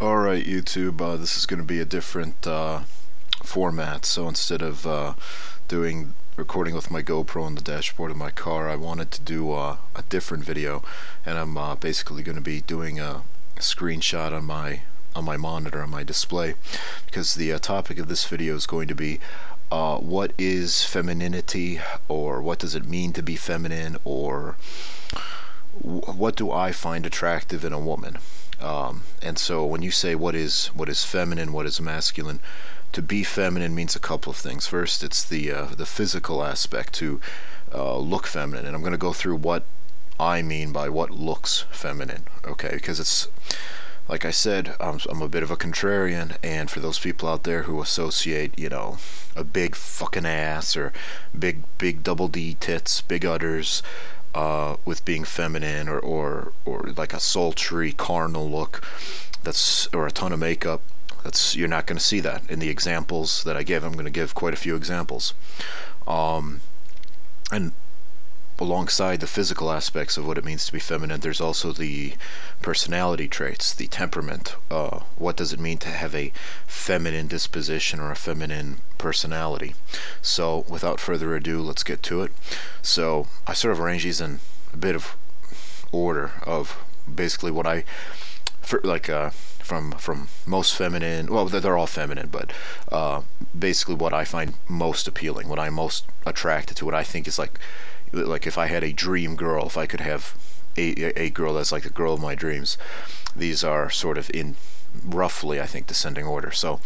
Alright YouTube, uh, this is going to be a different uh, format, so instead of uh, doing recording with my GoPro on the dashboard of my car, I wanted to do uh, a different video, and I'm uh, basically going to be doing a screenshot on my on my monitor, on my display, because the uh, topic of this video is going to be what is femininity, or what does it mean to be feminine, or what do I find attractive in a woman? Um, and so when you say what is what is feminine, what is masculine, to be feminine means a couple of things. First, it's the uh, the physical aspect to uh, look feminine, and I'm going to go through what I mean by what looks feminine. Okay, because it's like I said, I'm, I'm a bit of a contrarian, and for those people out there who associate, you know, a big fucking ass or big big double D tits, big udders, uh, with being feminine or, or or like a sultry carnal look that's or a ton of makeup that's you're not going to see that. In the examples that I give I'm going to give quite a few examples. Um, and alongside the physical aspects of what it means to be feminine, there's also the personality traits, the temperament. Uh, what does it mean to have a feminine disposition or a feminine personality? So, without further ado, let's get to it. So, I sort of arrange these in a bit of order of basically what I, for, like, uh, from from most feminine. Well, they're all feminine, but uh, basically what I find most appealing, what I'm most attracted to, what I think is like like if I had a dream girl, if I could have a, a girl that's like the girl of my dreams, these are sort of in roughly, I think, descending order. So,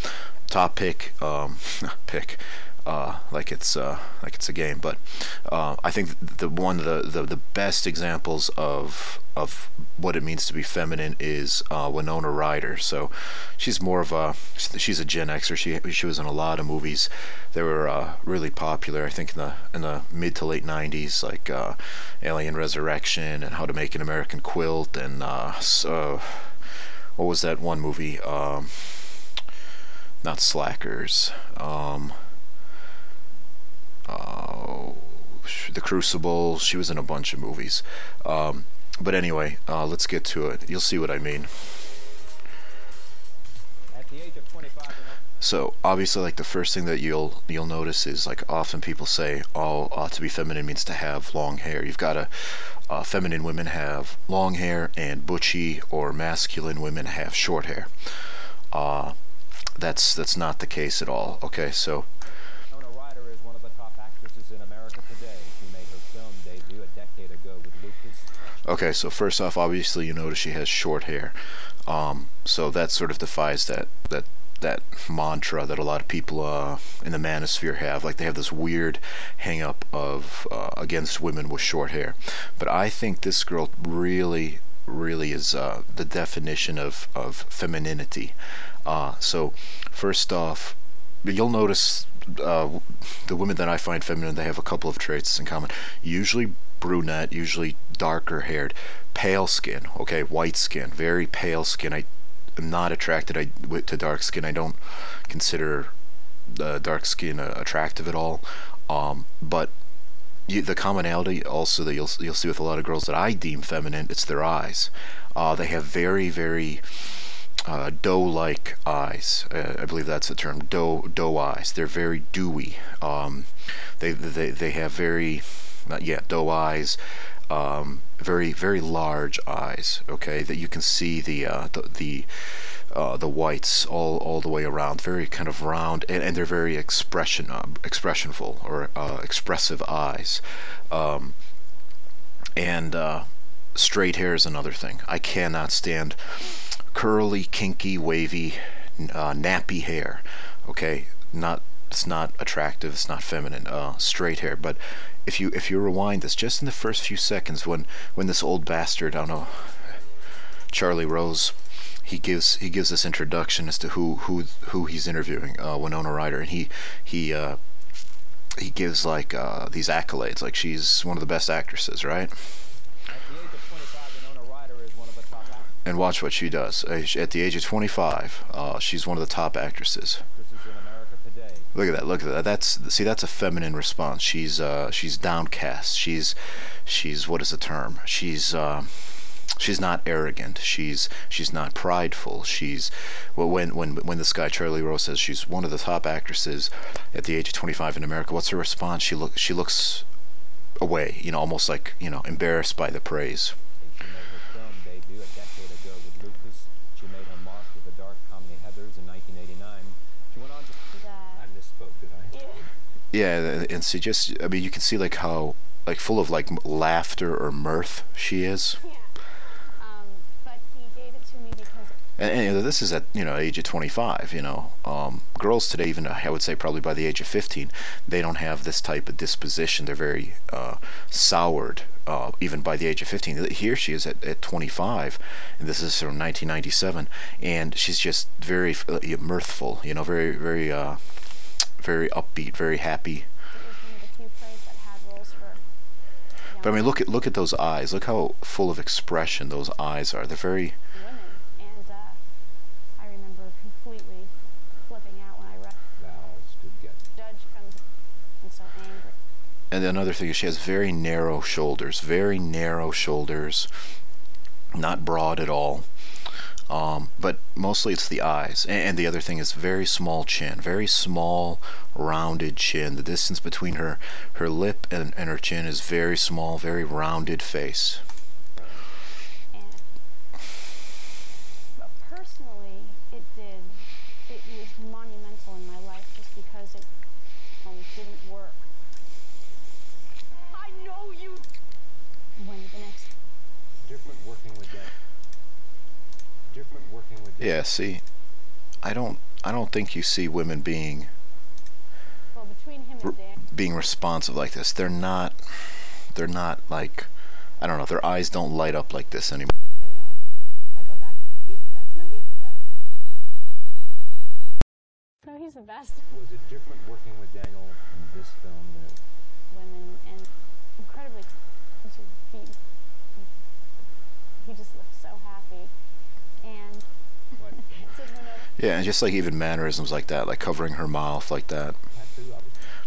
top pick, um, pick, uh, like it's uh, like it's a game. But uh, I think the one of the, the, the best examples of of what it means to be feminine is uh, Winona Ryder. So she's more of a she's a Gen Xer. She she was in a lot of movies. They were uh, really popular. I think in the in the mid to late '90s, like uh, Alien Resurrection and How to Make an American Quilt and so what was that one movie? Um, not Slackers. Um, uh, the Crucible. She was in a bunch of movies. Um, but anyway, uh, let's get to it. You'll see what I mean. So obviously, like the first thing that you'll you'll notice is like often people say, "Oh, uh, to be feminine means to have long hair." You've got a uh, feminine women have long hair, and butchy or masculine women have short hair. Uh, that's that's not the case at all. Okay, so Okay, so first off, obviously you notice she has short hair, um, so that sort of defies that that that mantra that a lot of people uh, in the manosphere have. Like they have this weird hang up of uh, against women with short hair. But I think this girl really, really is uh, the definition of of femininity. Uh, so first off, you'll notice uh, the women that I find feminine, they have a couple of traits in common. Usually brunette, usually darker haired, pale skin, okay, white skin, very pale skin. I am not attracted I, to dark skin. I don't consider uh, dark skin uh, attractive at all. Um, but you, the commonality also that you'll you'll see with a lot of girls that I deem feminine, it's their eyes. Uh, they have very very uh, doe-like eyes. Uh, I believe that's the term. Doe doe eyes. They're very dewy. Um, they they they have very not yet doe eyes um, very very large eyes okay that you can see the uh, the the, uh, the whites all all the way around very kind of round and, and they're very expression uh, expressionful or uh, expressive eyes. Um, and uh, straight hair is another thing. I cannot stand curly kinky wavy uh, nappy hair okay? Not it's not attractive it's not feminine straight hair but if you if you rewind this just in the first few seconds when when this old bastard I don't know Charlie Rose he gives he gives this introduction as to who who who he's interviewing uh, Winona Ryder and he he uh, he gives like uh, these accolades like she's one of the best actresses right? And watch what she does. At the age of 25 uh, she's one of the top actresses Look at that. Look at that. That's see. That's a feminine response. She's uh, she's downcast. She's she's what is the term? She's uh, she's not arrogant. She's she's not prideful. She's well, when when when this guy Charlie Rose says she's one of the top actresses at the age of 25 in America, what's her response? She look she looks away, you know, almost like you know embarrassed by the praise. She made her film debut a decade ago with Lucas. She made her mark with the dark comedy Heathers in 1989. She went on to. I misspoke, did I? Yeah, and she just I mean you can see like how like full of like laughter or mirth she is. Yeah. Um, but he gave it to me because And, and this is at you know age of 25. You know, um, girls today, even I would say probably by the age of 15, they don't have this type of disposition. They're very uh, soured. Uh, even by the age of 15, here she is at, at 25, and this is from 1997, and she's just very uh, mirthful. You know, very very uh, very upbeat, very happy. it was one of the few plays that had roles for. But I mean, look at look at those eyes. Look how full of expression those eyes are. They're very and uh, I remember completely flipping out when I read. Vows. Judge comes and so angry. And another thing is she has very narrow shoulders, very narrow shoulders, not broad at all. Um, but mostly it's the eyes. And, and the other thing is very small chin, very small, rounded chin. The distance between her, her lip and, and her chin is very small, very rounded face. And but personally, it did. It was monumental in my life just because it um, didn't work. I know you. When the next Different working with that. Different working with that. Yeah, see, I don't, I don't think you see women being well between him and Dan, being responsive like this. They're not, they're not like, I don't know, their eyes don't light up like this anymore. Daniel, I go back to. He's the best. No, he's the best. No, he's the best. Was it different working with Daniel in this film than Women and incredibly to be. He just looked so happy, and what? Sid Winota Yeah, and just like even mannerisms like that, like covering her mouth like that.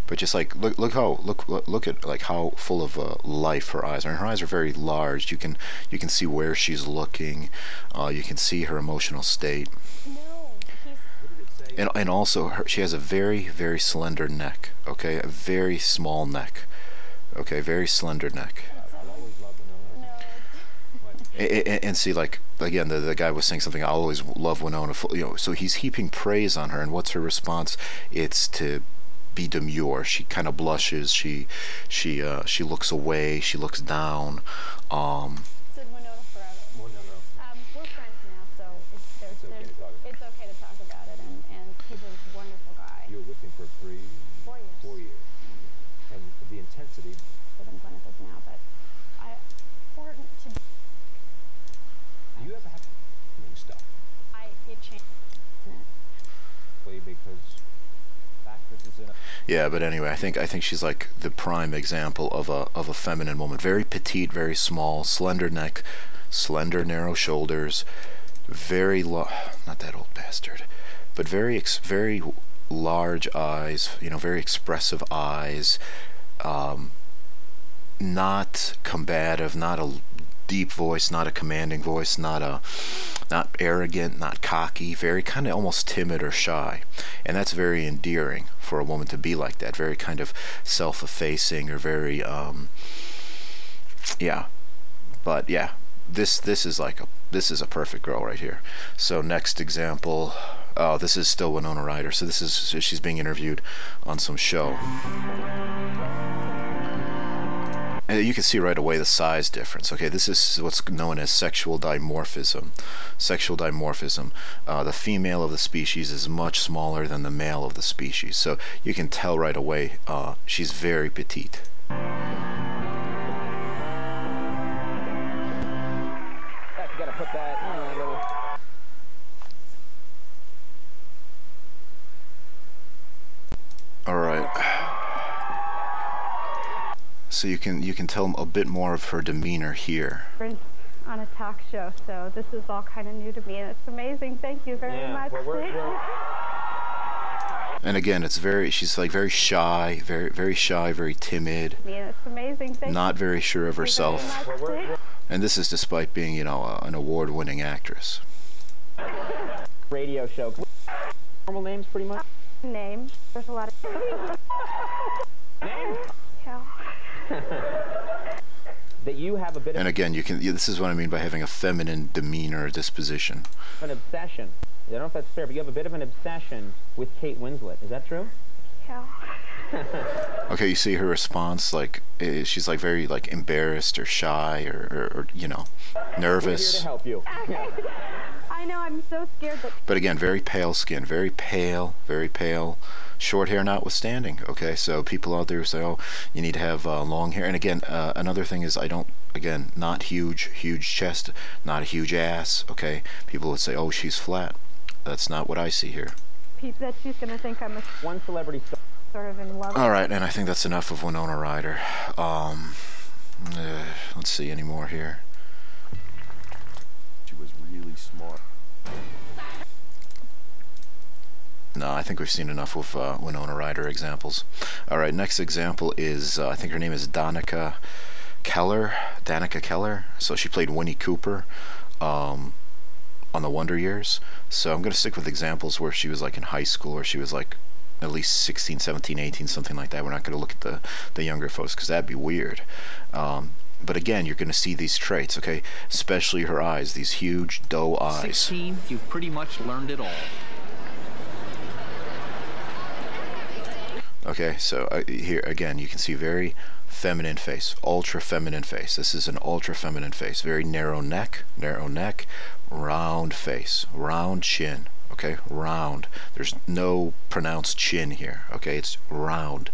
But just like look, look how look look at like how full of uh, life her eyes are. And her eyes are very large. You can you can see where she's looking. Uh, you can see her emotional state, and and also her, she has a very very slender neck. Okay, a very small neck. Okay, very slender neck. I'll always love Winona. no. It's, What? A- a- And, see, like again, the, the guy was saying something. I always love Winona. You know, so he's heaping praise on her, and what's her response? It's to be demure. She kind of blushes. She she uh, she looks away. She looks down. Um, Sid Winota forever. Well, no, no. Um, we're friends now, so it's, there's, It's okay there's, to talk about it's okay to talk about it, and, and he's a wonderful guy. You were with him for three. Four years. Four years. And the intensity. Live in Gwyneth is now, but I, important to, Do you ever have stuff? I, it changed. Play because actresses in a. yeah, but anyway, I think I think she's like the prime example of a of a feminine woman. Very petite, very small, slender neck, slender narrow shoulders, very lo- not that old bastard, but very ex- very large eyes. You know, very expressive eyes. Um, not combative, not a deep voice, not a commanding voice, not a not arrogant, not cocky, very kind of almost timid or shy. And that's very endearing for a woman to be like that, very kind of self-effacing or very um yeah. But yeah, this this is like a this is a perfect girl right here. So next example, oh, this is still Winona Ryder. So this is she's being interviewed on some show. And you can see right away the size difference. Okay, this is what's known as sexual dimorphism. Sexual dimorphism. Uh, the female of the species is much smaller than the male of the species. So you can tell right away uh, she's very petite. So you can you can tell a bit more of her demeanor here. on a talk show, so this is all kind of new to me, and it's amazing. Thank you very Yeah, much. well, we're- we're- And again, it's very she's like very shy, very very shy, very timid, Me, and it's amazing. Thank not very sure of you herself. Well, we're- we're- And this is despite being, you know, a, an award-winning actress. Radio show. Normal names, pretty much. Name. There's a lot of. Name. Yeah. That you have a bit of And again, you can. This is what I mean by having a feminine demeanor or disposition. an obsession. I don't know if that's fair, but you have a bit of an obsession with Kate Winslet. Is that true? Yeah. Okay, you see her response, like eh, she's like very like embarrassed or shy or, or, or you know, We're here nervous. to help you. Yeah. I know. I'm so scared that. But again, very pale skin, very pale, very pale. Short hair notwithstanding. Okay, so people out there say, "Oh, you need to have uh, long hair." And again, uh, another thing is, I don't. Again, not huge, huge chest, not a huge ass. Okay, people would say, "Oh, she's flat." That's not what I see here. Pete that she's gonna think I'm a, One celebrity sort of in love. All right, and I think that's enough of Winona Ryder. Um, eh, let's see any more here. Smart. No, I think we've seen enough with uh, Winona Ryder examples. All right, next example is uh, I think her name is Danica Keller. Danica Keller. So she played Winnie Cooper um, on The Wonder Years. So I'm going to stick with examples where she was like in high school or she was like at least 16, 17, 18, something like that. We're not going to look at the, the younger folks because that'd be weird. Um, but again, you're going to see these traits, okay? Especially her eyes, these huge doe eyes. 16, you've pretty much learned it all. Okay, so uh, here again, you can see very feminine face, ultra feminine face. This is an ultra feminine face. Very narrow neck, narrow neck, round face, round chin. Okay, round. There's no pronounced chin here. Okay, it's round.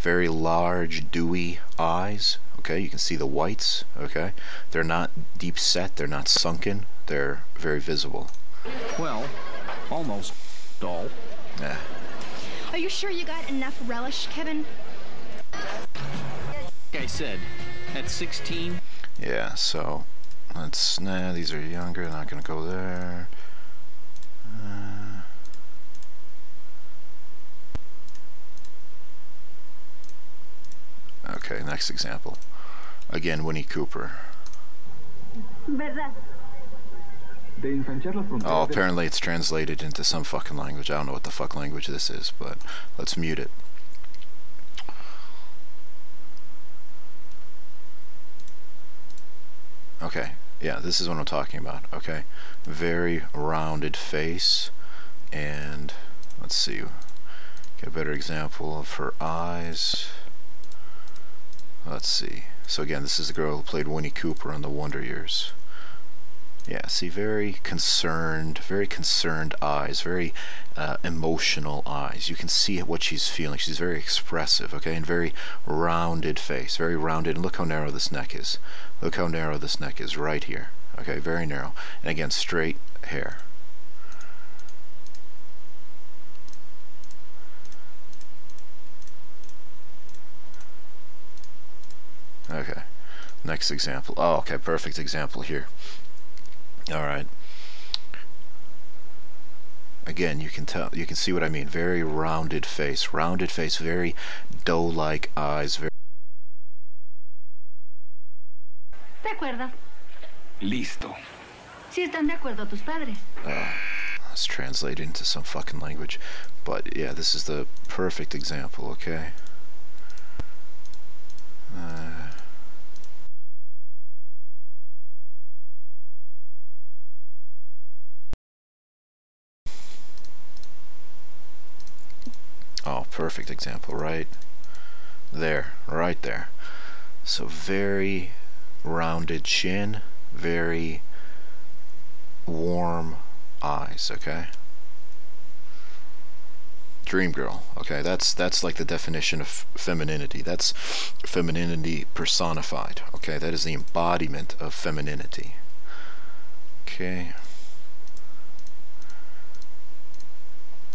Very large, dewy eyes. Okay, you can see the whites. Okay, they're not deep set. They're not sunken. They're very visible. Well, almost dull Yeah. Are you sure you got enough relish, Kevin? Like I said, at 16, Yeah, so let's nah these are younger, not gonna go there. Uh, okay, next example. Again, Winnie Cooper. ¿Verdad? de ensanchar la frontera Oh, apparently it's translated into some fucking language. I don't know what the fuck language this is, but let's mute it. Okay, yeah, this is what I'm talking about, okay? Very rounded face, and let's see, get a better example of her eyes. Let's see. So again, this is the girl who played Winnie Cooper on The Wonder Years. Yeah, see, very concerned, very concerned eyes, very uh, emotional eyes. You can see what she's feeling. She's very expressive, okay, and very rounded face, very rounded. And look how narrow this neck is. Look how narrow this neck is right here. Okay, very narrow. And again, straight hair. Okay, next example. Oh, okay, perfect example here. All right. Again, you can tell, you can see what I mean. Very rounded face, rounded face, very doe-like eyes. Very ¿Te acuerdas? Listo. Si están de acuerdo tus padres. let's translate into some fucking language. But yeah, this is the perfect example. Okay. Uh, perfect example, right there, right there. So very rounded chin, very warm eyes, okay? Dream girl, okay? That's that's like the definition of femininity. That's femininity personified, okay? That is the embodiment of femininity. Okay.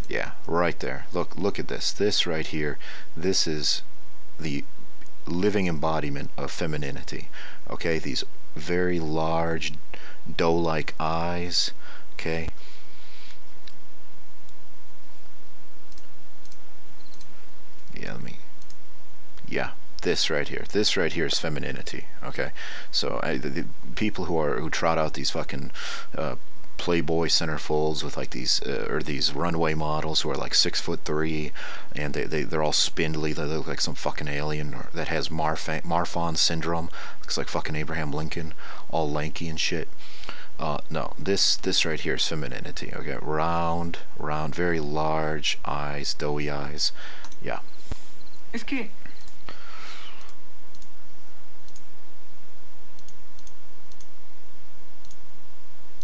Yeah, right there. Look, look at this. This right here. This is the living embodiment of femininity. Okay, these very large doe-like eyes. Okay. Yeah, let me. Yeah, this right here. This right here is femininity. Okay, so I, the, the people who are who trot out these fucking uh, Playboy centerfolds with like these uh, or these runway models who are like six foot three, and they they they're all spindly. They look like some fucking alien that has Marfan Marfan syndrome. Looks like fucking Abraham Lincoln, all lanky and shit. Uh, no, this this right here is femininity. Okay, round, round, very large eyes, doughy eyes. Yeah. Es que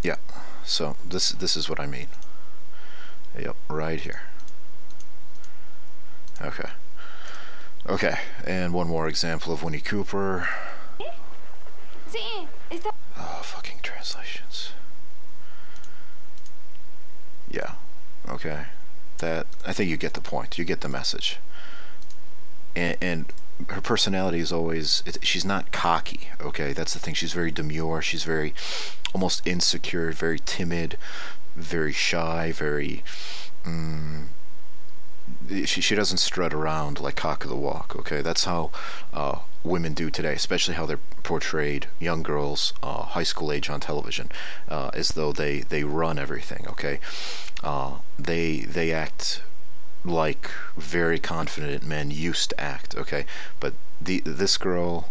Yeah. So this this is what I mean. Yep, right here. Okay. Okay, and one more example of Winnie Cooper. Oh, fucking translations. Yeah. Okay. That I think you get the point. You get the message. And, and her personality is always it, she's not cocky. Okay, that's the thing. She's very demure. She's very almost insecure, very timid, very shy, very. Mm, she, she doesn't strut around like cock of the walk okay that's how uh, women do today especially how they're portrayed young girls uh, high school age on television uh, as though they they run everything okay uh, they they act like very confident men used to act okay? But the this girl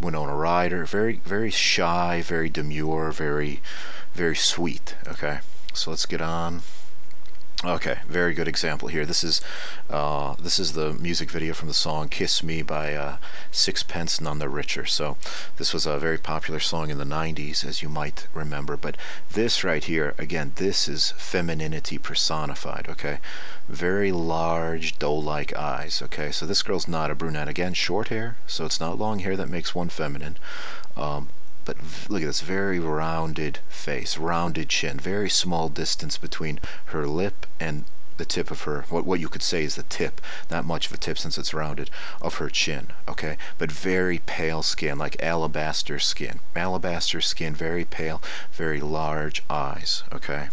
went on Winona Ryder very very shy very demure very very sweet okay? So let's get on Okay, very good example here. This is uh, this is the music video from the song "Kiss Me" by uh, Sixpence None the Richer. So this was a very popular song in the '90s, as you might remember. But this right here, again, this is femininity personified. Okay, very large doe-like eyes. Okay, so this girl's not a brunette. Again, short hair, so it's not long hair that makes one feminine. Um, but look at this very rounded face, rounded chin, very small distance between her lip and the tip of her what what you could say is the tip not much of a tip since it's rounded of her chin okay? But very pale skin like alabaster skin alabaster skin very pale very large eyes okay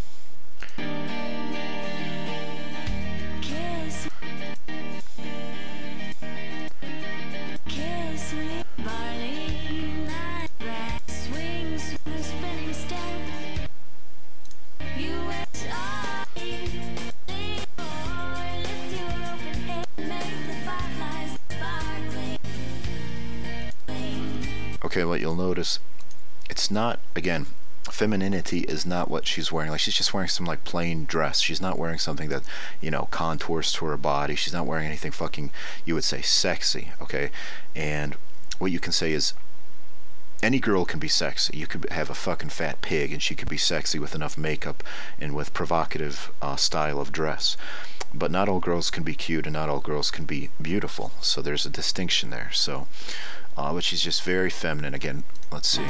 okay what you'll notice it's not again femininity is not what she's wearing like she's just wearing some like plain dress she's not wearing something that you know contours to her body she's not wearing anything fucking you would say sexy okay and what you can say is any girl can be sexy. You could have a fucking fat pig and she could be sexy with enough makeup and with provocative uh, style of dress. But not all girls can be cute and not all girls can be beautiful. So there's a distinction there. So, uh, but she's just very feminine. Again, let's see.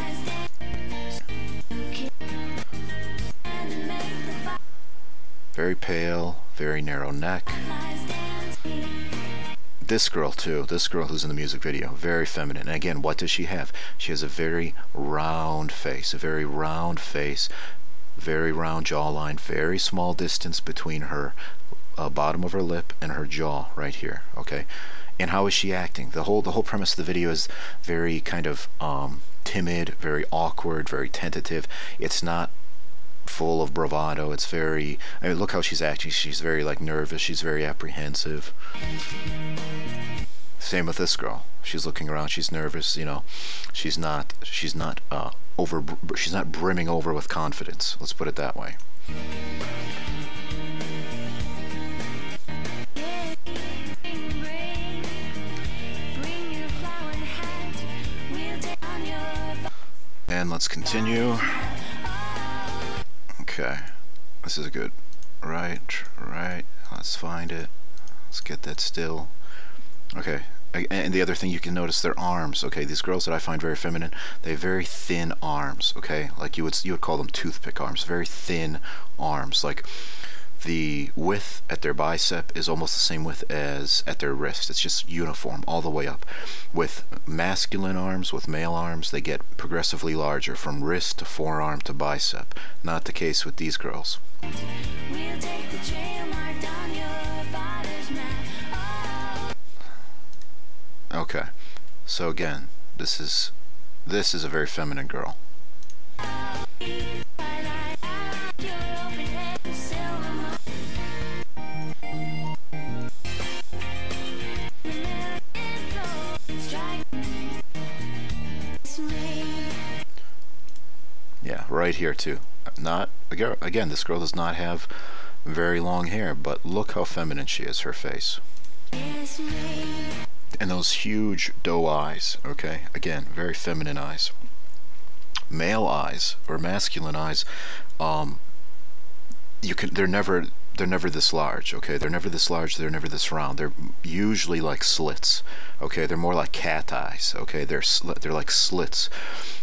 Very pale, very narrow neck. This girl too. This girl who's in the music video. Very feminine. And again what does she have? She has a very round face a very round face very round jawline very small distance between her uh, bottom of her lip and her jaw right here okay and how is she acting the whole the whole premise of the video is very kind of um, timid very awkward very tentative it's not full of bravado. It's very, I mean, look how she's acting. She's very like nervous. She's very apprehensive. Same with this girl. She's looking around. She's nervous. You know, she's not. She's not uh, over. She's not brimming over with confidence. Let's put it that way. And let's continue. Okay, this is a good. Right, right. Let's find it. Let's get that still. Okay, and the other thing you can notice their arms. Okay, these girls that I find very feminine, they have very thin arms. Okay, like you would you would call them toothpick arms. Very thin arms. Like the width at their bicep is almost the same width as at their wrist. It's just uniform all the way up. With masculine arms, with male arms, they get progressively larger from wrist to forearm to bicep. Not the case with these girls. Okay. So again, this is this is a very feminine girl. Right here too. Not again, again, this girl does not have very long hair, but look how feminine she is, her face. And those huge doe eyes, okay? Again, very feminine eyes. Male eyes or masculine eyes, um, you can they're never they're never this large, okay? They're never this large, they're never this round. They're usually like slits, okay? They're more like cat eyes, okay? They're they're like slits.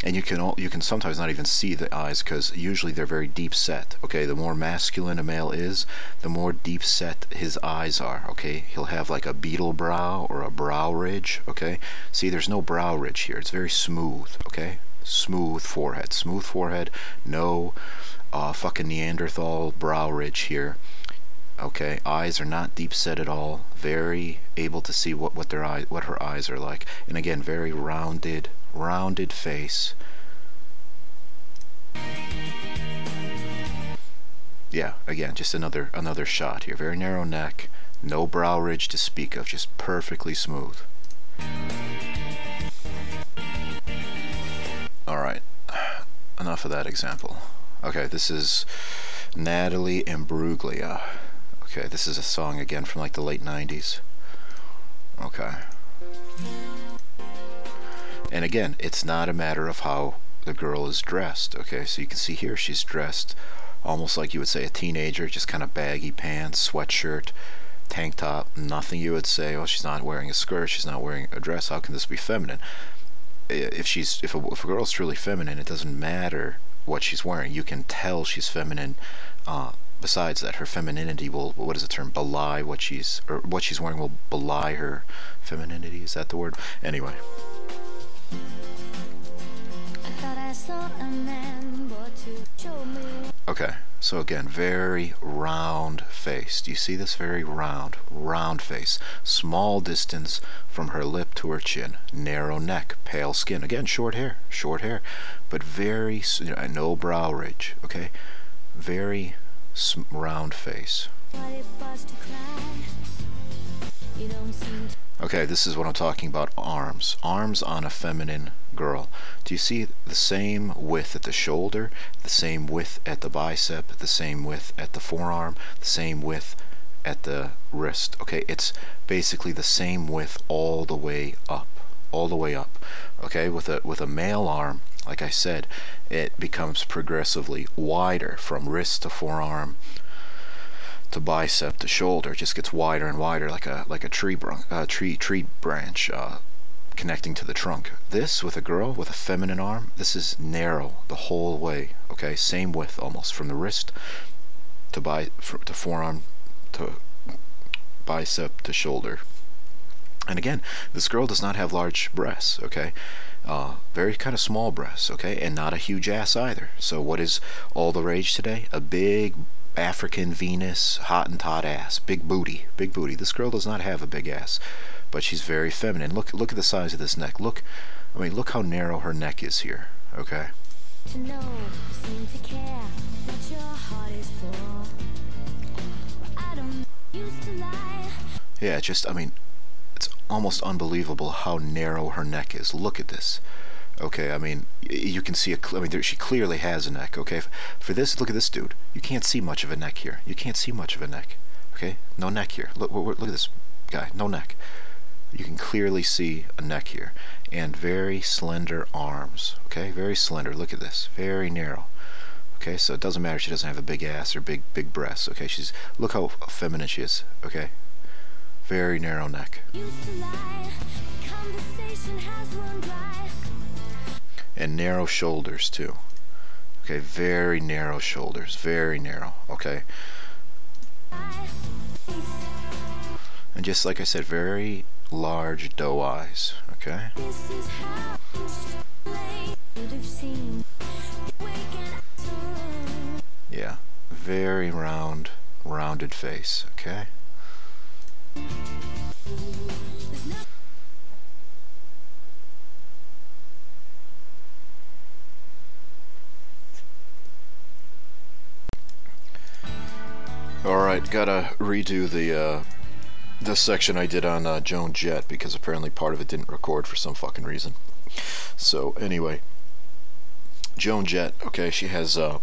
And you can all, you can sometimes not even see the eyes cuz usually they're very deep set, okay? The more masculine a male is, the more deep set his eyes are, okay? He'll have like a beetle brow or a brow ridge, okay? See, there's no brow ridge here. It's very smooth, okay? Smooth forehead. Smooth forehead, no uh, fucking Neanderthal brow ridge here okay eyes are not deep set at all very able to see what what their eye what her eyes are like. And again very rounded rounded face. Yeah again just another another shot here. Very narrow neck no brow ridge to speak of just perfectly smooth. All right enough of that example. Okay this is Natalie Imbruglia Okay, this is a song again from like the late 90s. Okay. And again, it's not a matter of how the girl is dressed. Okay, so you can see here she's dressed almost like you would say a teenager, just kind of baggy pants, sweatshirt, tank top, nothing you would say, oh, she's not wearing a skirt, she's not wearing a dress, how can this be feminine? If she's if a, if a girl's truly feminine, it doesn't matter what she's wearing. You can tell she's feminine uh, besides that, her femininity will, what is the term, belie what she's, or what she's wearing will belie her femininity. Is that the word? Anyway. Okay, so again, very round face. Do you see this? Very round, round face. Small distance from her lip to her chin. Narrow neck, pale skin. Again, short hair, short hair, but very, no brow ridge, okay? Very round face. Okay, this is what I'm talking about, arms. Arms on a feminine girl. Do you see the same width at the shoulder, the same width at the bicep, the same width at the forearm, the same width at the wrist? Okay, it's basically the same width all the way up. All the way up. Okay, with a with a male arm, like I said, it becomes progressively wider from wrist to forearm to bicep to shoulder. It just gets wider and wider like a like a tree uh, tree tree branch uh, connecting to the trunk. This with a girl with a feminine arm, this is narrow the whole way. Okay, same width almost from the wrist to bi- to forearm to bicep to shoulder. And again, this girl does not have large breasts, okay? Uh, very kind of small breasts, okay? And not a huge ass either. So what is all the rage today? A big African Venus Hottentot ass. Big booty. Big booty. This girl does not have a big ass. But she's very feminine. Look look at the size of this neck. Look I mean look how narrow her neck is here. Okay? To know, to care, yeah, just I mean almost unbelievable how narrow her neck is. Look at this. Okay, I mean, you can see a. I mean, there, she clearly has a neck. Okay, for this, look at this dude. You can't see much of a neck here. You can't see much of a neck. Okay, no neck here. Look, look at this guy. No neck. You can clearly see a neck here, and very slender arms. Okay, very slender. Look at this. Very narrow. Okay, so it doesn't matter. She doesn't have a big ass or big big breasts. Okay, she's look how feminine she is. Okay, very narrow neck. And narrow shoulders too. Okay, very narrow shoulders, very narrow, okay? And just like I said, very large doe eyes, okay? Yeah, very round, rounded face, okay? Alright, gotta redo the, uh, this section I did on uh, Joan Jett because apparently part of it didn't record for some fucking reason. So, anyway. Joan Jett, okay, she has, uh,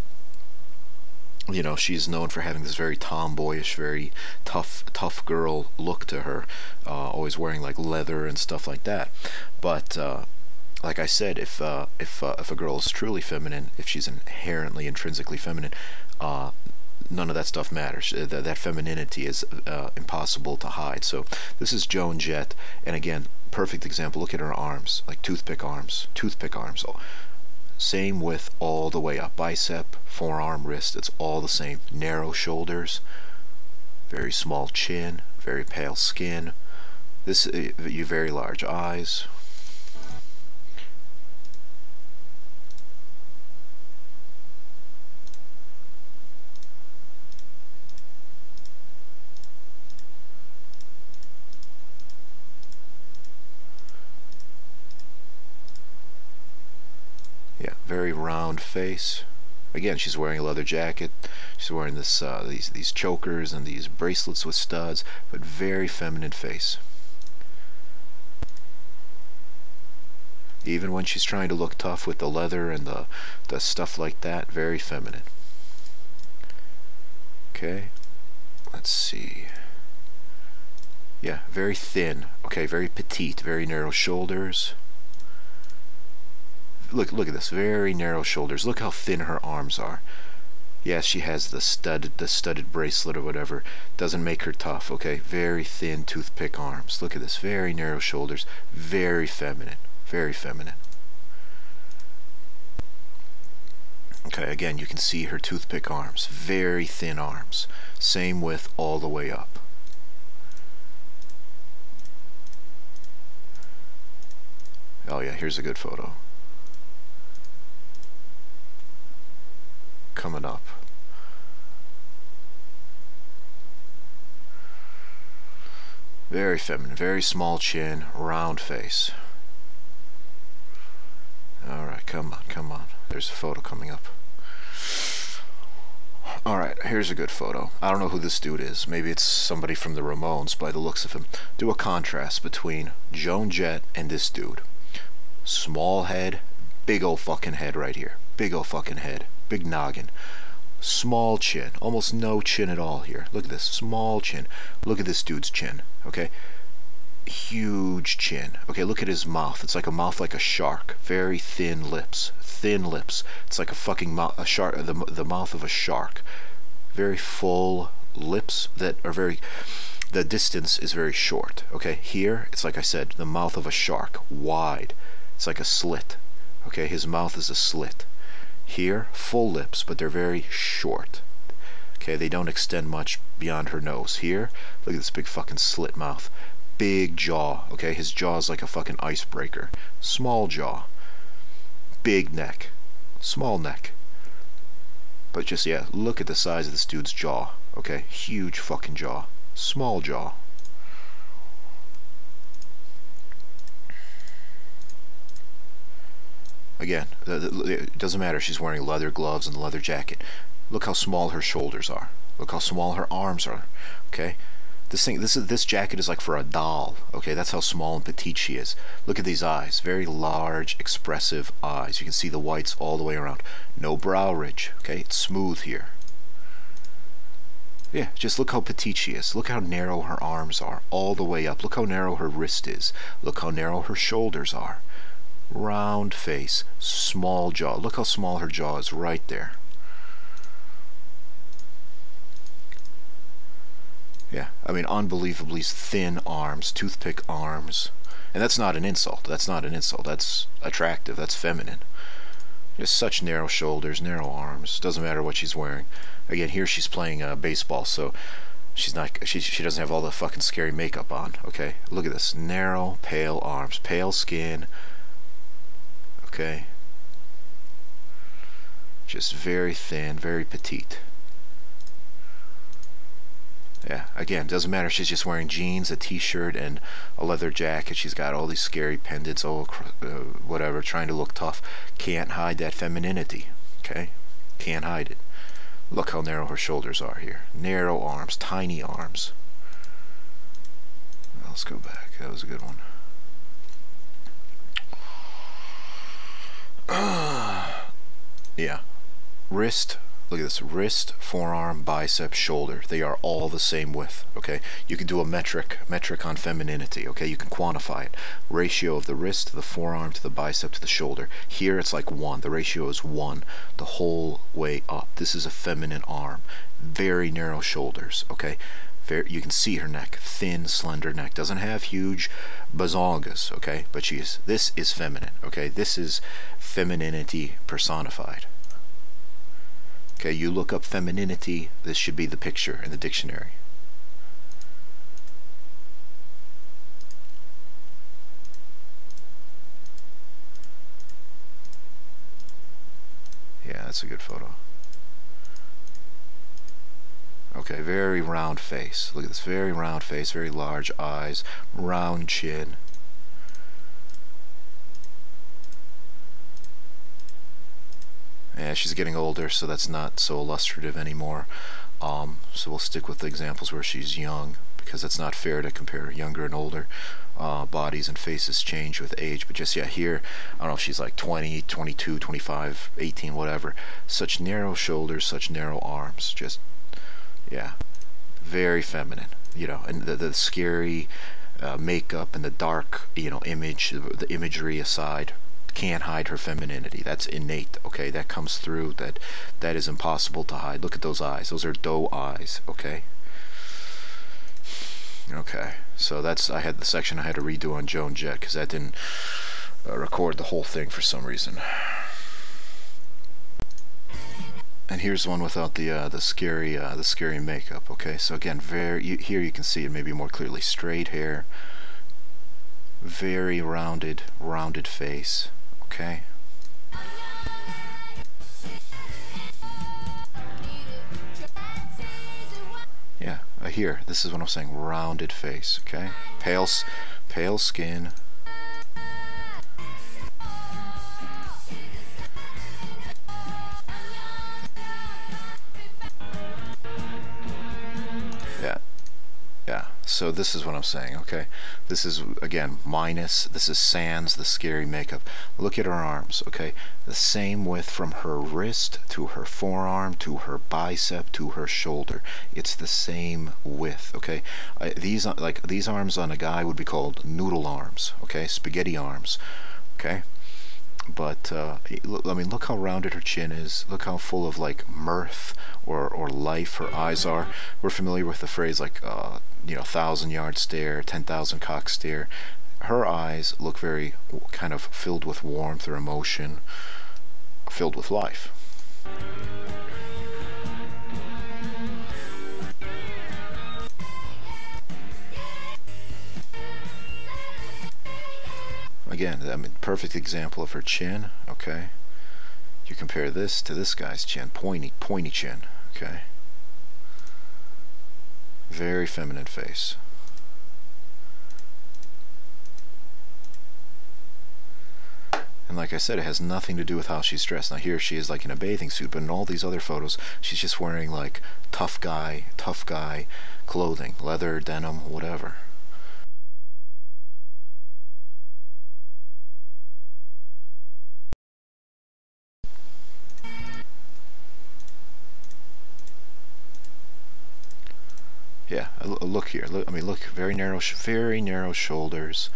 you know, she's known for having this very tomboyish, very tough, tough girl look to her, uh, always wearing like leather and stuff like that. But uh, like I said, if uh, if uh, if a girl is truly feminine, if she's inherently, intrinsically feminine, uh, none of that stuff matters. Uh, that, that femininity is impossible to hide. So this is Joan Jett, and again, perfect example. Look at her arms, like toothpick arms, toothpick arms. Same with all the way up, bicep, forearm, wrist. It's all the same. Narrow shoulders, very small chin, very pale skin. This uh, you very large eyes, Yeah, very round face. Again, she's wearing a leather jacket. She's wearing this uh, these these chokers and these bracelets with studs, but very feminine face. Even when she's trying to look tough with the leather and the the stuff like that, very feminine. Okay, let's see. Yeah, very thin. Okay, very petite, very narrow shoulders look look at this. Very narrow shoulders. Look how thin her arms are. Yes she has the studded the studded bracelet or whatever. Doesn't make her tough okay? Very thin toothpick arms. Look at this. Very narrow shoulders. Very feminine. Very feminine. Okay again you can see her toothpick arms. Very thin arms. Same with all the way up. Oh yeah here's a good photo coming up. Very feminine, very small chin, round face. Alright, come on, come on. There's a photo coming up. Alright, here's a good photo. I don't know who this dude is. Maybe it's somebody from the Ramones by the looks of him. Do a contrast between Joan Jett and this dude. Small head, big old fucking head right here. Big old fucking head big noggin. Small chin, almost no chin at all here. Look at this, small chin. Look at this dude's chin, okay? Huge chin. Okay, look at his mouth. It's like a mouth like a shark. Very thin lips. Thin lips. It's like a fucking mouth, a shark, the, the mouth of a shark. Very full lips that are very, the distance is very short. Okay, here, it's like I said, the mouth of a shark. Wide. It's like a slit. Okay, his mouth is a slit. Here, full lips, but they're very short. Okay, they don't extend much beyond her nose. Here, look at this big fucking slit mouth. Big jaw, okay? His jaw is like a fucking icebreaker. Small jaw. Big neck. Small neck. But just, yeah, look at the size of this dude's jaw, okay? Huge fucking jaw. Small jaw. Again, it doesn't matter. She's wearing leather gloves and leather jacket. Look how small her shoulders are. Look how small her arms are. Okay, this thing, this is this jacket is like for a doll. Okay, that's how small and petite she is. Look at these eyes, very large, expressive eyes. You can see the whites all the way around. No brow ridge. Okay, it's smooth here. Yeah, just look how petite she is. Look how narrow her arms are, all the way up. Look how narrow her wrist is. Look how narrow her shoulders are round face, small jaw. Look how small her jaw is right there. Yeah, I mean, unbelievably thin arms, toothpick arms. And that's not an insult. That's not an insult. That's attractive. That's feminine. Just such narrow shoulders, narrow arms. Doesn't matter what she's wearing. Again, here she's playing uh, baseball, so she's not. She she doesn't have all the fucking scary makeup on. Okay, look at this. Narrow, pale arms, pale skin, okay? Just very thin, very petite. Yeah, again, doesn't matter. She's just wearing jeans, a t-shirt, and a leather jacket. She's got all these scary pendants, oh, uh, whatever, trying to look tough. Can't hide that femininity, okay? Can't hide it. Look how narrow her shoulders are here. Narrow arms, tiny arms. Let's go back. That was a good one. Yeah. Wrist, look at this. Wrist, forearm, bicep, shoulder. They are all the same width, okay? You can do a metric, metric on femininity, okay? You can quantify it. Ratio of the wrist to the forearm to the bicep to the shoulder. Here it's like one. The ratio is one the whole way up. This is a feminine arm. Very narrow shoulders, okay? Very, you can see her neck, thin, slender neck. Doesn't have huge bazongas, okay? But she is. This is feminine, okay? This is femininity personified. Okay, you look up femininity. This should be the picture in the dictionary. Yeah, that's a good photo. Okay, very round face. Look at this, very round face, very large eyes, round chin. Yeah, she's getting older, so that's not so illustrative anymore. Um, so we'll stick with the examples where she's young, because it's not fair to compare younger and older. Uh, bodies and faces change with age, but just, yeah, here, I don't know if she's like 20, 22, 25, 18, whatever. Such narrow shoulders, such narrow arms, just yeah, very feminine. You know, and the, the scary uh, makeup and the dark, you know, image, the imagery aside, can't hide her femininity. That's innate. Okay, that comes through. That that is impossible to hide. Look at those eyes. Those are doe eyes. Okay. Okay, so that's I had the section I had to redo on Joan Jett because that didn't uh, record the whole thing for some reason. And here's one without the uh, the scary uh, the scary makeup. Okay, so again, very you, here you can see it maybe more clearly. Straight hair, very rounded rounded face. Okay. Yeah, uh, here. This is what I'm saying. Rounded face. Okay. Pale, pale skin. So this is what I'm saying, okay? This is, again, minus, this is sans the scary makeup. Look at her arms, okay? The same width from her wrist to her forearm to her bicep to her shoulder. It's the same width, okay? I, these, like, these arms on a guy would be called noodle arms, okay? Spaghetti arms, okay? But uh, I mean, look how rounded her chin is. Look how full of like mirth or or life her eyes are. We're familiar with the phrase like uh, you know, thousand yard stare, ten thousand cock stare. Her eyes look very kind of filled with warmth or emotion, filled with life. Again, I mean, perfect example of her chin, okay? You compare this to this guy's chin, pointy, pointy chin, okay? Very feminine face. And like I said, it has nothing to do with how she's dressed. Now here she is like in a bathing suit, but in all these other photos, she's just wearing like tough guy, tough guy clothing, leather, denim, whatever. Yeah, look here. Look, I mean, look, very narrow, very narrow shoulders,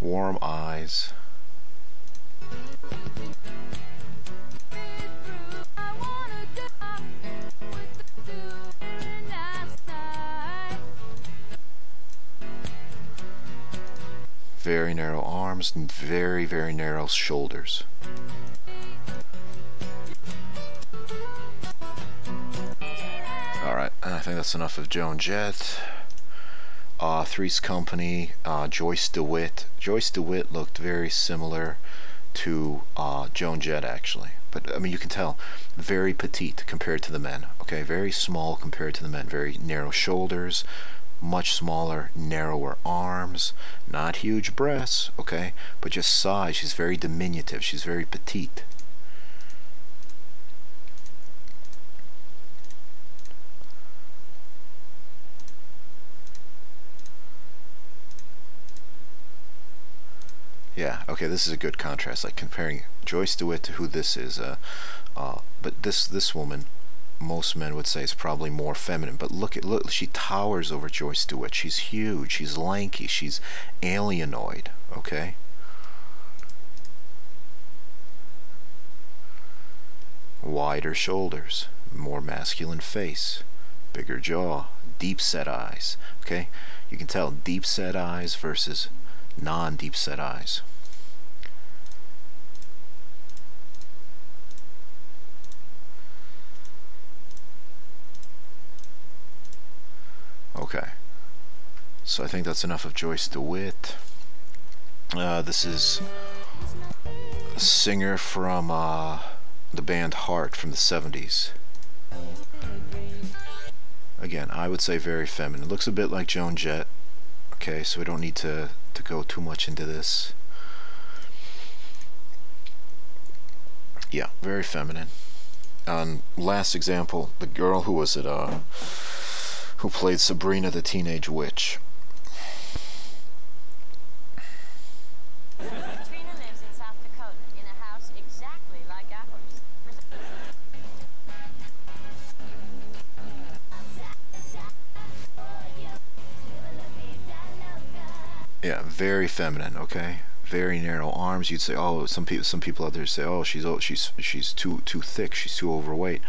warm eyes. Very narrow arms and very, very narrow shoulders. I think that's enough of Joan Jett. Uh, Three's Company, uh, Joyce DeWitt. Joyce DeWitt looked very similar to uh, Joan Jett actually. But I mean, you can tell, very petite compared to the men. Okay, very small compared to the men. Very narrow shoulders, much smaller, narrower arms, not huge breasts. Okay, but just size. She's very diminutive. She's very petite. Yeah, okay, this is a good contrast, like comparing Joyce DeWitt to who this is. Uh, uh, but this this woman, most men would say is probably more feminine. But look at look, she towers over Joyce DeWitt. She's huge. She's lanky. She's alienoid. Okay. Wider shoulders, more masculine face, bigger jaw, deep set eyes. Okay, you can tell deep set eyes versus non deep set eyes. Okay. So I think that's enough of Joyce DeWitt. Uh, this is a singer from uh, the band Heart from the 70s. Again, I would say very feminine. It Looks a bit like Joan Jett. Okay, so we don't need to, to go too much into this. Yeah, very feminine. Um, last example, the girl who was it, uh, who played Sabrina the Teenage Witch. Yeah, very feminine. Okay, very narrow arms. You'd say, oh, some people, some people out there say, oh, she's oh, she's she's too too thick. She's too overweight.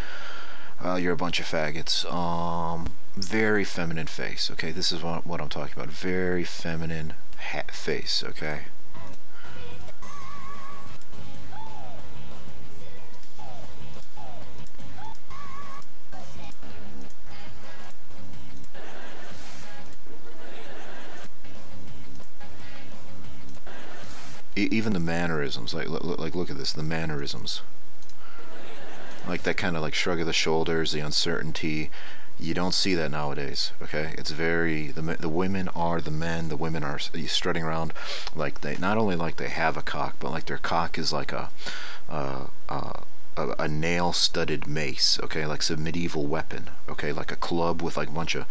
Uh, you're a bunch of faggots. Um, very feminine face. Okay, this is what, what I'm talking about. Very feminine face. Okay. Even the mannerisms, like like look at this, the mannerisms, like that kind of like shrug of the shoulders, the uncertainty. You don't see that nowadays. Okay, it's very the the women are the men. The women are strutting around like they not only like they have a cock, but like their cock is like a a, a nail-studded mace. Okay, like some medieval weapon. Okay, like a club with like a bunch of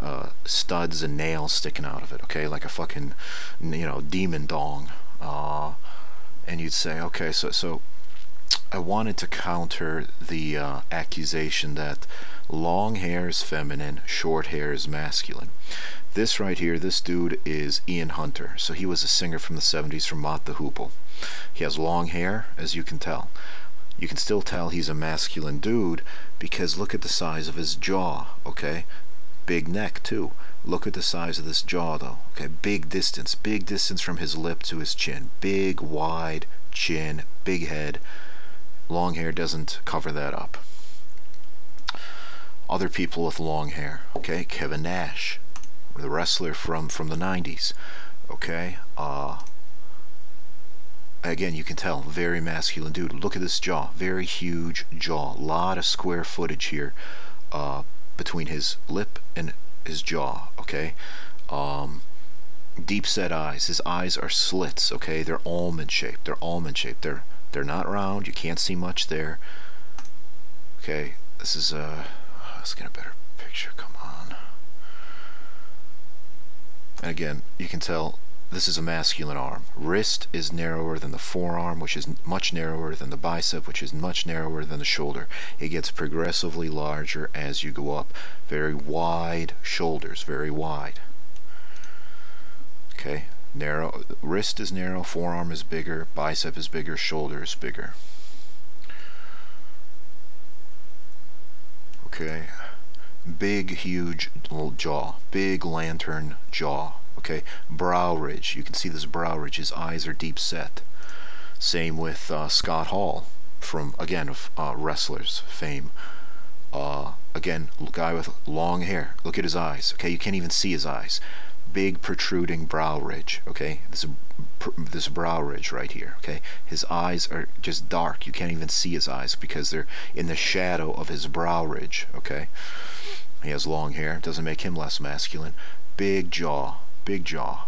uh, studs and nails sticking out of it. Okay, like a fucking you know demon dong uh, and you'd say, okay, so so I wanted to counter the uh, accusation that long hair is feminine, short hair is masculine. This right here, this dude is Ian Hunter. So he was a singer from the 70s from Mott the Hoople. He has long hair, as you can tell. You can still tell he's a masculine dude because look at the size of his jaw, okay? Big neck, too. Look at the size of this jaw though. Okay, big distance, big distance from his lip to his chin. Big, wide chin, big head. Long hair doesn't cover that up. Other people with long hair. Okay, Kevin Nash, the wrestler from from the 90s. Okay, uh, again you can tell very masculine dude. Look at this jaw, very huge jaw. Lot of square footage here. Uh, between his lip and his jaw, okay? Um, deep set eyes. His eyes are slits, okay? They're almond shaped. They're almond shaped. They're they're not round. You can't see much there. Okay, this is uh let's get a better picture. Come on. And again, you can tell this is a masculine arm. Wrist is narrower than the forearm, which is much narrower than the bicep, which is much narrower than the shoulder. It gets progressively larger as you go up. Very wide shoulders, very wide. Okay, narrow wrist is narrow, forearm is bigger, bicep is bigger, shoulder is bigger. Okay, big, huge little jaw, big lantern jaw. Okay, brow ridge. You can see this brow ridge. His eyes are deep set. Same with uh, Scott Hall from again of uh, wrestlers fame. Uh, again, guy with long hair. Look at his eyes. Okay, you can't even see his eyes. Big protruding brow ridge. Okay, this this brow ridge right here. Okay, his eyes are just dark. You can't even see his eyes because they're in the shadow of his brow ridge. Okay, he has long hair. Doesn't make him less masculine. Big jaw big jaw.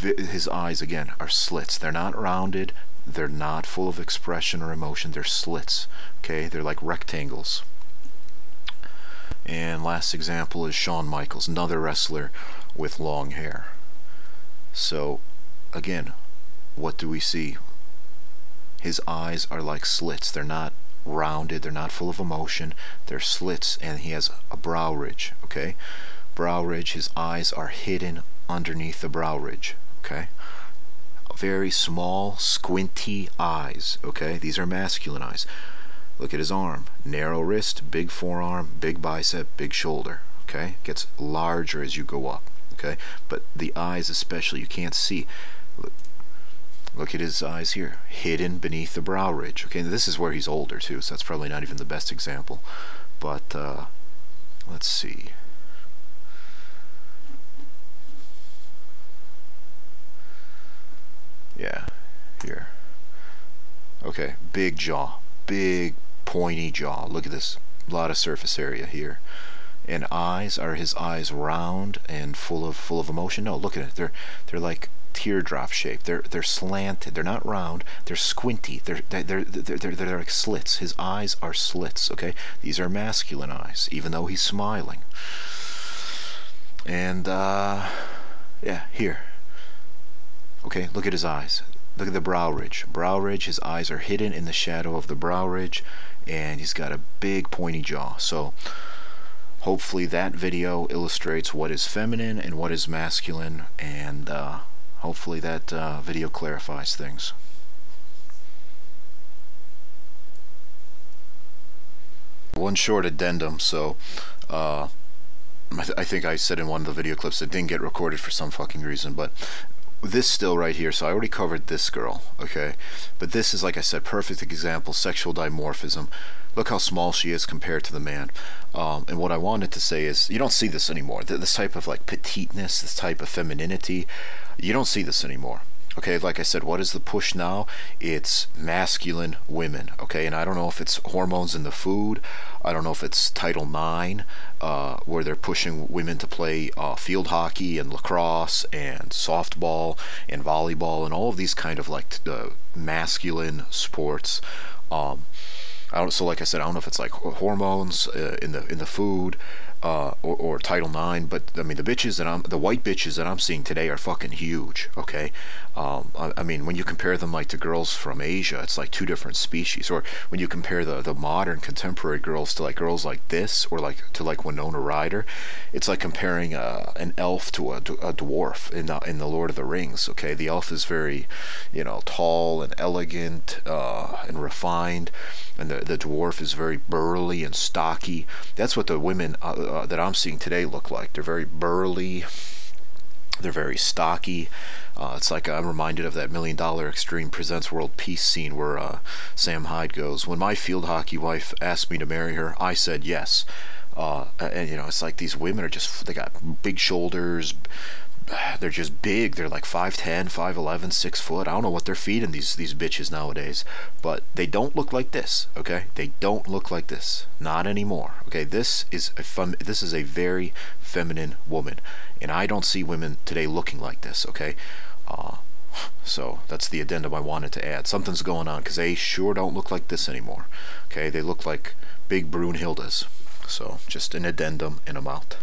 His eyes, again, are slits. They're not rounded. They're not full of expression or emotion. They're slits. Okay? They're like rectangles. And last example is Shawn Michaels, another wrestler with long hair. So, again, what do we see? His eyes are like slits. They're not rounded, they're not full of emotion. They're slits, and he has a brow ridge, okay? Brow ridge, his eyes are hidden underneath the brow ridge, okay? Very small, squinty eyes, okay? These are masculine eyes. Look at his arm. Narrow wrist, big forearm, big bicep, big shoulder, okay? Gets larger as you go up, okay? But the eyes especially, you can't see. Look, at his eyes here, hidden beneath the brow ridge. Okay, this is where he's older too, so that's probably not even the best example. But uh, let's see. Yeah, here. Okay, big jaw, big pointy jaw. Look at this, a lot of surface area here. And eyes are his eyes round and full of full of emotion? No, look at it. They're they're like teardrop shaped. They're they're slanted. They're not round. They're squinty. They're they're they're they're, they're, they're like slits. His eyes are slits. Okay, these are masculine eyes, even though he's smiling. And uh, yeah, here. Okay, look at his eyes. Look at the brow ridge. Brow ridge. His eyes are hidden in the shadow of the brow ridge, and he's got a big pointy jaw. So. Hopefully that video illustrates what is feminine and what is masculine, and uh, hopefully that uh, video clarifies things. One short addendum, so uh, I, th I think I said in one of the video clips that didn't get recorded for some fucking reason, but this still right here, so I already covered this girl, okay? But this is, like I said, perfect example, sexual dimorphism. Look how small she is compared to the man. Um, and what I wanted to say is, you don't see this anymore. This type of like petiteness, this type of femininity, you don't see this anymore. Okay, like I said, what is the push now? It's masculine women. Okay, and I don't know if it's hormones in the food. I don't know if it's Title IX, uh, where they're pushing women to play uh, field hockey and lacrosse and softball and volleyball and all of these kind of like the masculine sports. Um, I don't. So like I said, I don't know if it's like hormones uh, in the in the food uh, or, or Title IX, but I mean the bitches that I'm the white bitches that I'm seeing today are fucking huge. Okay, um, I, I, mean when you compare them like to girls from Asia, it's like two different species. Or when you compare the the modern contemporary girls to like girls like this, or like to like Winona Ryder, it's like comparing a, uh, an elf to a, a dwarf in the, in the Lord of the Rings. Okay, the elf is very, you know, tall and elegant uh, and refined and the, the dwarf is very burly and stocky. That's what the women uh, uh, that I'm seeing today look like. They're very burly. They're very stocky. Uh, it's like I'm reminded of that Million Dollar Extreme Presents World Peace scene where uh, Sam Hyde goes, "When my field hockey wife asked me to marry her, I said yes." Uh, and you know, it's like these women are just they got big shoulders, they're just big. They're like 5'10, 5'11, 6 foot. I don't know what they're feeding these these bitches nowadays, but they don't look like this. Okay, they don't look like this. Not anymore. Okay, this is a fem- this is a very feminine woman, and I don't see women today looking like this. Okay, uh, so that's the addendum I wanted to add. Something's going on because they sure don't look like this anymore. Okay, they look like big Brunhildes. So just an addendum in a mouth.